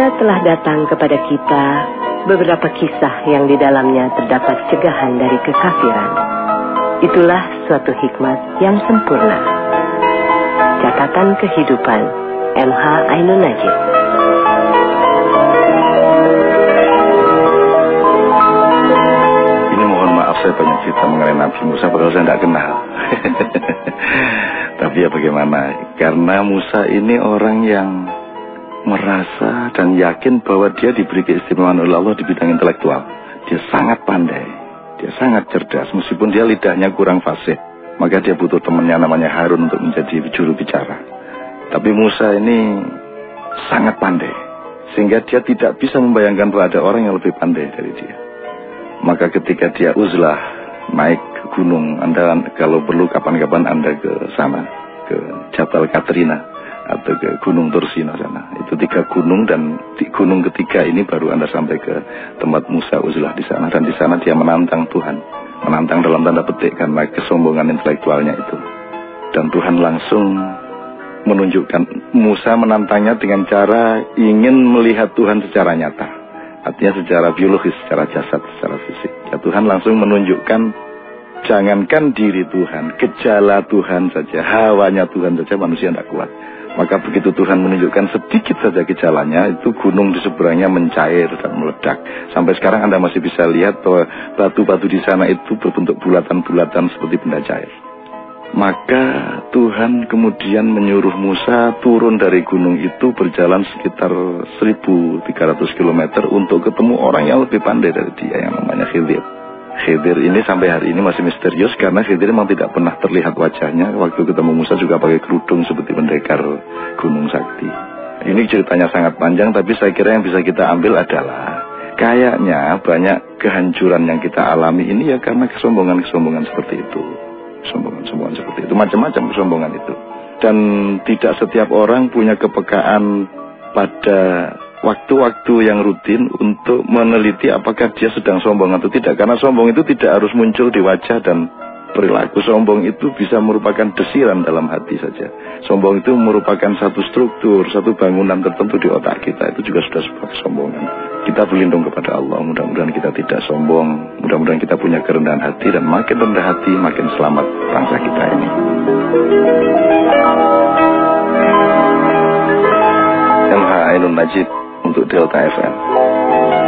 Telah datang kepada kita beberapa kisah yang di dalamnya terdapat cegahan dari kekafiran. Itulah suatu hikmat yang sempurna. Catatan kehidupan MH Ainun Najib. Ini mohon maaf saya banyak cerita mengenai Nabi Musa padahal saya tidak kenal. Tapi ya bagaimana? Karena Musa ini orang yang merasa dan yakin bahwa dia diberi keistimewaan oleh Allah di bidang intelektual. Dia sangat pandai, dia sangat cerdas, meskipun dia lidahnya kurang fasih. Maka dia butuh temannya namanya Harun untuk menjadi juru bicara. Tapi Musa ini sangat pandai, sehingga dia tidak bisa membayangkan bahwa ada orang yang lebih pandai dari dia. Maka ketika dia uzlah naik ke gunung, Anda kalau perlu kapan-kapan Anda ke sana, ke Jabal Katrina atau ke Gunung Tursino sana. Itu tiga gunung dan di gunung ketiga ini baru Anda sampai ke tempat Musa Uzlah di sana dan di sana dia menantang Tuhan. Menantang dalam tanda petik karena kesombongan intelektualnya itu. Dan Tuhan langsung menunjukkan Musa menantangnya dengan cara ingin melihat Tuhan secara nyata. Artinya secara biologis, secara jasad, secara fisik. Ya Tuhan langsung menunjukkan jangankan diri Tuhan, gejala Tuhan saja, hawanya Tuhan saja manusia tidak kuat. Maka begitu Tuhan menunjukkan sedikit saja gejalanya, itu gunung di seberangnya mencair dan meledak. Sampai sekarang Anda masih bisa lihat bahwa batu-batu di sana itu berbentuk bulatan-bulatan seperti benda cair. Maka Tuhan kemudian menyuruh Musa turun dari gunung itu berjalan sekitar 1300 km untuk ketemu orang yang lebih pandai dari dia yang namanya Khidir. Khidir ini sampai hari ini masih misterius karena Khidir memang tidak pernah terlihat wajahnya. Waktu ketemu Musa juga pakai kerudung seperti pendekar Gunung Sakti. Ini ceritanya sangat panjang tapi saya kira yang bisa kita ambil adalah kayaknya banyak kehancuran yang kita alami ini ya karena kesombongan-kesombongan seperti itu. Kesombongan-kesombongan seperti itu, macam-macam kesombongan itu. Dan tidak setiap orang punya kepekaan pada waktu-waktu yang rutin untuk meneliti apakah dia sedang sombong atau tidak. Karena sombong itu tidak harus muncul di wajah dan perilaku. Sombong itu bisa merupakan desiran dalam hati saja. Sombong itu merupakan satu struktur, satu bangunan tertentu di otak kita. Itu juga sudah sebuah kesombongan. Kita berlindung kepada Allah. Mudah-mudahan kita tidak sombong. Mudah-mudahan kita punya kerendahan hati. Dan makin rendah hati, makin selamat bangsa kita ini. Ainun Najib 独特台风。